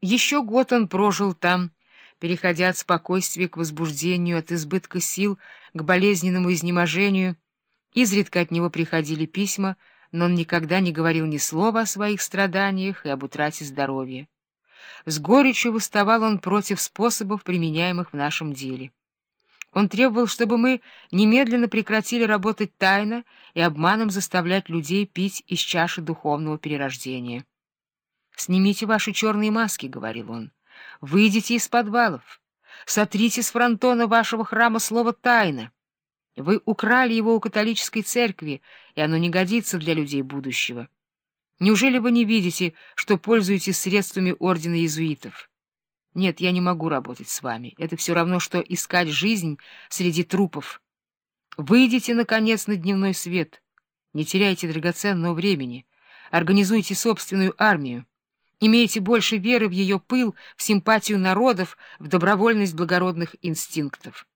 Еще год он прожил там, переходя от спокойствия к возбуждению, от избытка сил к болезненному изнеможению. Изредка от него приходили письма, но он никогда не говорил ни слова о своих страданиях и об утрате здоровья. С горечью выставал он против способов, применяемых в нашем деле. Он требовал, чтобы мы немедленно прекратили работать тайно и обманом заставлять людей пить из чаши духовного перерождения. «Снимите ваши черные маски», — говорил он, — «выйдите из подвалов, сотрите с фронтона вашего храма слово «тайна». Вы украли его у католической церкви, и оно не годится для людей будущего. Неужели вы не видите, что пользуетесь средствами ордена иезуитов? Нет, я не могу работать с вами. Это все равно, что искать жизнь среди трупов. Выйдите, наконец, на дневной свет. Не теряйте драгоценного времени. Организуйте собственную армию. Имейте больше веры в ее пыл, в симпатию народов, в добровольность благородных инстинктов.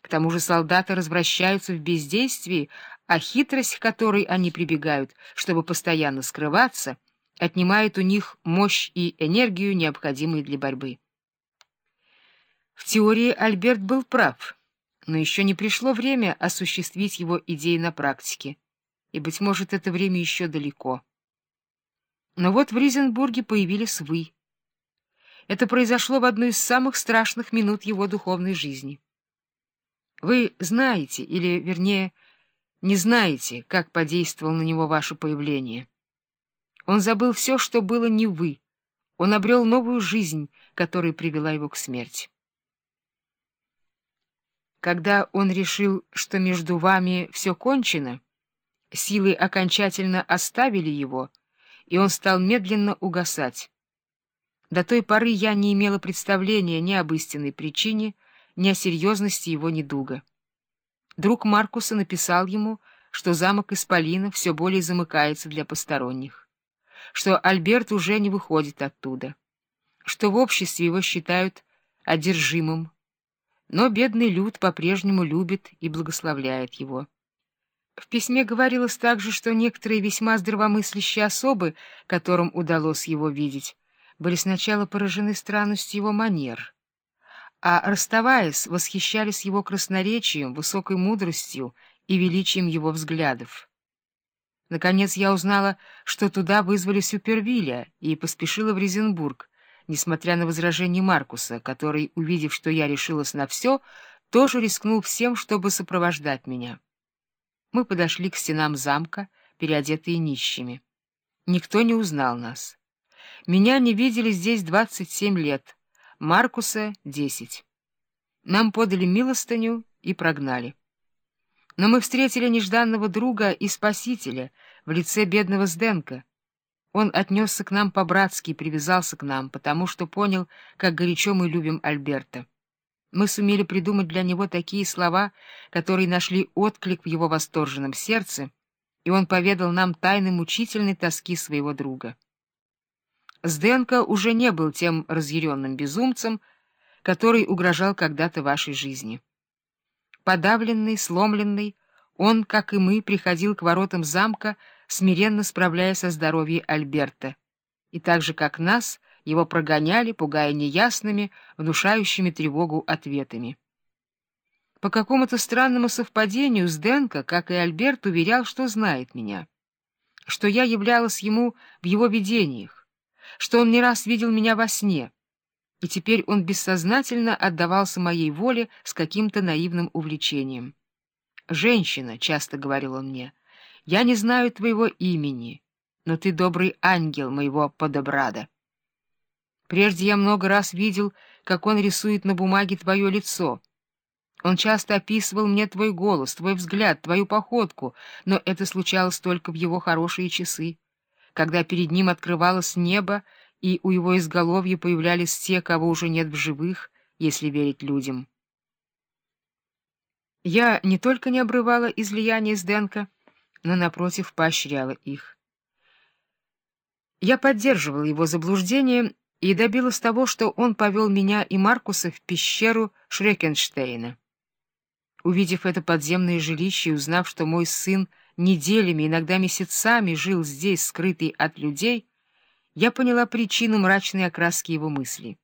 К тому же солдаты развращаются в бездействии, а хитрость, к которой они прибегают, чтобы постоянно скрываться, отнимает у них мощь и энергию, необходимые для борьбы. В теории Альберт был прав, но еще не пришло время осуществить его идеи на практике, и, быть может, это время еще далеко. Но вот в Ризенбурге появились вы. Это произошло в одну из самых страшных минут его духовной жизни. Вы знаете, или, вернее, не знаете, как подействовало на него ваше появление. Он забыл все, что было не вы. Он обрел новую жизнь, которая привела его к смерти. Когда он решил, что между вами все кончено, силы окончательно оставили его, и он стал медленно угасать. До той поры я не имела представления ни об истинной причине, ни о серьезности его недуга. Друг Маркуса написал ему, что замок Исполина все более замыкается для посторонних, что Альберт уже не выходит оттуда, что в обществе его считают одержимым, но бедный люд по-прежнему любит и благословляет его. В письме говорилось также, что некоторые весьма здравомыслящие особы, которым удалось его видеть, были сначала поражены странностью его манер, а, расставаясь, восхищались его красноречием, высокой мудростью и величием его взглядов. Наконец я узнала, что туда вызвали Супервилля, и поспешила в Резенбург, несмотря на возражение Маркуса, который, увидев, что я решилась на все, тоже рискнул всем, чтобы сопровождать меня. Мы подошли к стенам замка, переодетые нищими. Никто не узнал нас. Меня не видели здесь двадцать семь лет, Маркуса — десять. Нам подали милостыню и прогнали. Но мы встретили нежданного друга и спасителя в лице бедного Сденка. Он отнесся к нам по-братски и привязался к нам, потому что понял, как горячо мы любим Альберта. Мы сумели придумать для него такие слова, которые нашли отклик в его восторженном сердце, и он поведал нам тайны мучительной тоски своего друга. Сденко уже не был тем разъяренным безумцем, который угрожал когда-то вашей жизни. Подавленный, сломленный, он, как и мы, приходил к воротам замка, смиренно справляясь со здоровьем Альберта, и так же, как нас, его прогоняли, пугая неясными, внушающими тревогу ответами. По какому-то странному совпадению Сденко, как и Альберт, уверял, что знает меня, что я являлась ему в его видениях, что он не раз видел меня во сне, и теперь он бессознательно отдавался моей воле с каким-то наивным увлечением. «Женщина», — часто говорил он мне, — «я не знаю твоего имени, но ты добрый ангел моего подобрада». Прежде я много раз видел, как он рисует на бумаге твое лицо. Он часто описывал мне твой голос, твой взгляд, твою походку, но это случалось только в его хорошие часы, когда перед ним открывалось небо, и у его изголовья появлялись те, кого уже нет в живых, если верить людям. Я не только не обрывала излияние Сденка, но, напротив, поощряла их. Я поддерживала его заблуждение и добилась того, что он повел меня и Маркуса в пещеру Шрекенштейна. Увидев это подземное жилище и узнав, что мой сын неделями, иногда месяцами жил здесь, скрытый от людей, я поняла причину мрачной окраски его мыслей.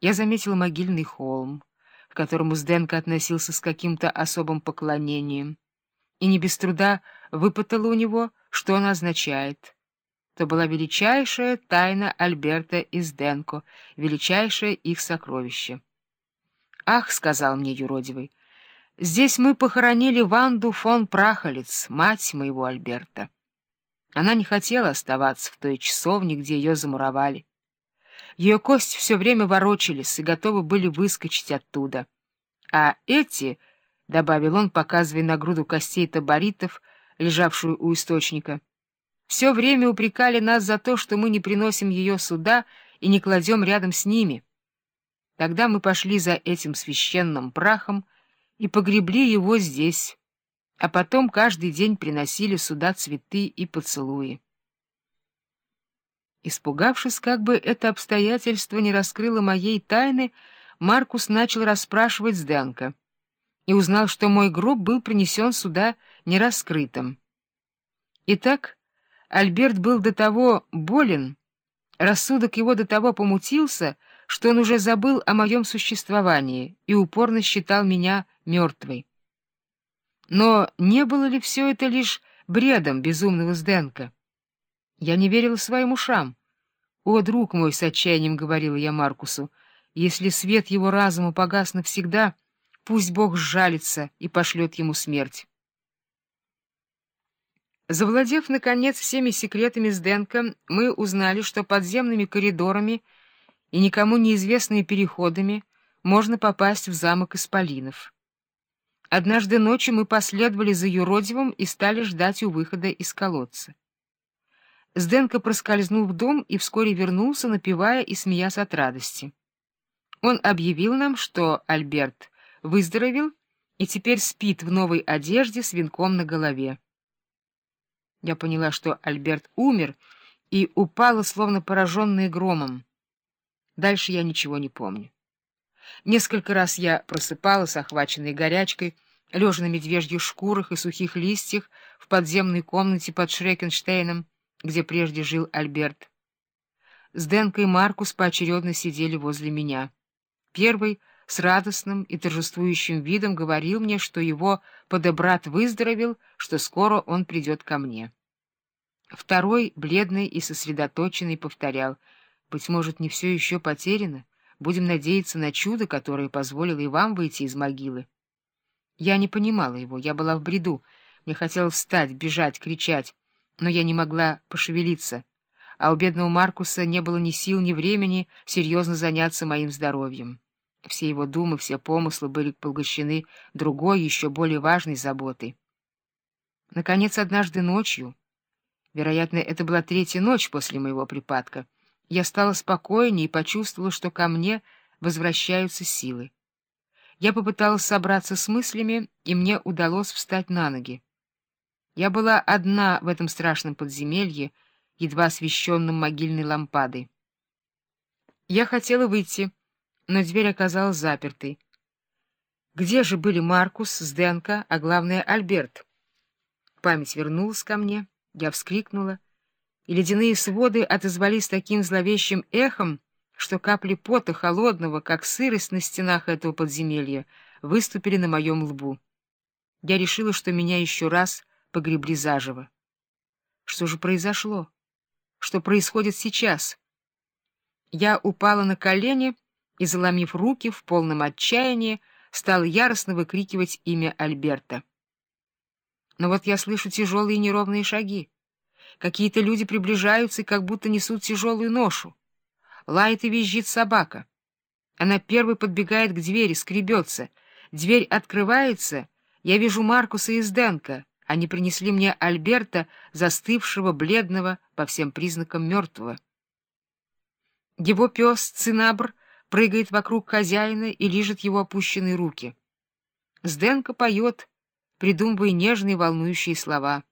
Я заметила могильный холм, к которому Сденко относился с каким-то особым поклонением, и не без труда выпытала у него, что он означает. То была величайшая тайна Альберта и Сденко, величайшее их сокровище. «Ах», — сказал мне юродивый, — «здесь мы похоронили Ванду фон Прахолец, мать моего Альберта». Она не хотела оставаться в той часовне, где ее замуровали. Ее кости все время ворочались и готовы были выскочить оттуда. А эти, — добавил он, показывая на груду костей таборитов, лежавшую у источника, — все время упрекали нас за то, что мы не приносим ее сюда и не кладем рядом с ними. Тогда мы пошли за этим священным прахом и погребли его здесь, а потом каждый день приносили сюда цветы и поцелуи. Испугавшись, как бы это обстоятельство не раскрыло моей тайны, Маркус начал расспрашивать Сденка и узнал, что мой гроб был принесен сюда нераскрытым. Итак, Альберт был до того болен, рассудок его до того помутился, что он уже забыл о моем существовании и упорно считал меня мертвой. Но не было ли все это лишь бредом безумного Сденка? Я не верила своим ушам. «О, друг мой!» — с отчаянием говорила я Маркусу. «Если свет его разума погас навсегда, пусть Бог сжалится и пошлет ему смерть». Завладев, наконец, всеми секретами Сденка, мы узнали, что подземными коридорами и никому неизвестными переходами можно попасть в замок Исполинов. Однажды ночью мы последовали за юродивым и стали ждать у выхода из колодца. Сденко проскользнул в дом и вскоре вернулся, напевая и смеясь от радости. Он объявил нам, что Альберт выздоровел и теперь спит в новой одежде с венком на голове. Я поняла, что Альберт умер, и упала, словно пораженная громом. Дальше я ничего не помню. Несколько раз я просыпалась, охваченной горячкой, лежа на медвежьих шкурах и сухих листьях в подземной комнате под Шрекенштейном, где прежде жил Альберт. С Денкой и Маркус поочередно сидели возле меня. Первый с радостным и торжествующим видом говорил мне, что его подобрат выздоровел, что скоро он придет ко мне. Второй, бледный и сосредоточенный, повторял, «Быть может, не все еще потеряно?» Будем надеяться на чудо, которое позволило и вам выйти из могилы. Я не понимала его, я была в бреду. Мне хотелось встать, бежать, кричать, но я не могла пошевелиться, а у бедного Маркуса не было ни сил, ни времени серьезно заняться моим здоровьем. Все его думы, все помыслы были поглощены другой, еще более важной заботой. Наконец, однажды ночью, вероятно, это была третья ночь после моего припадка, я стала спокойнее и почувствовала, что ко мне возвращаются силы. Я попыталась собраться с мыслями, и мне удалось встать на ноги. Я была одна в этом страшном подземелье, едва освещенном могильной лампадой. Я хотела выйти, но дверь оказалась запертой. Где же были Маркус, Сденко, а главное, Альберт? Память вернулась ко мне, я вскрикнула — и ледяные своды отозвались таким зловещим эхом, что капли пота, холодного, как сырость на стенах этого подземелья, выступили на моем лбу. Я решила, что меня еще раз погребли заживо. Что же произошло? Что происходит сейчас? Я упала на колени и, заломив руки в полном отчаянии, стала яростно выкрикивать имя Альберта. Но вот я слышу тяжелые неровные шаги. Какие-то люди приближаются и как будто несут тяжелую ношу. Лает и визжит собака. Она первой подбегает к двери, скребется. Дверь открывается. Я вижу Маркуса и Сденка. Они принесли мне Альберта, застывшего, бледного, по всем признакам мертвого. Его пес Цинабр прыгает вокруг хозяина и лижет его опущенные руки. Сденка поет, придумывая нежные волнующие слова —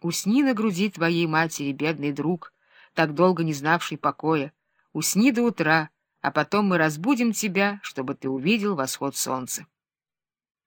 Усни на груди твоей матери, бедный друг, так долго не знавший покоя. Усни до утра, а потом мы разбудим тебя, чтобы ты увидел восход солнца.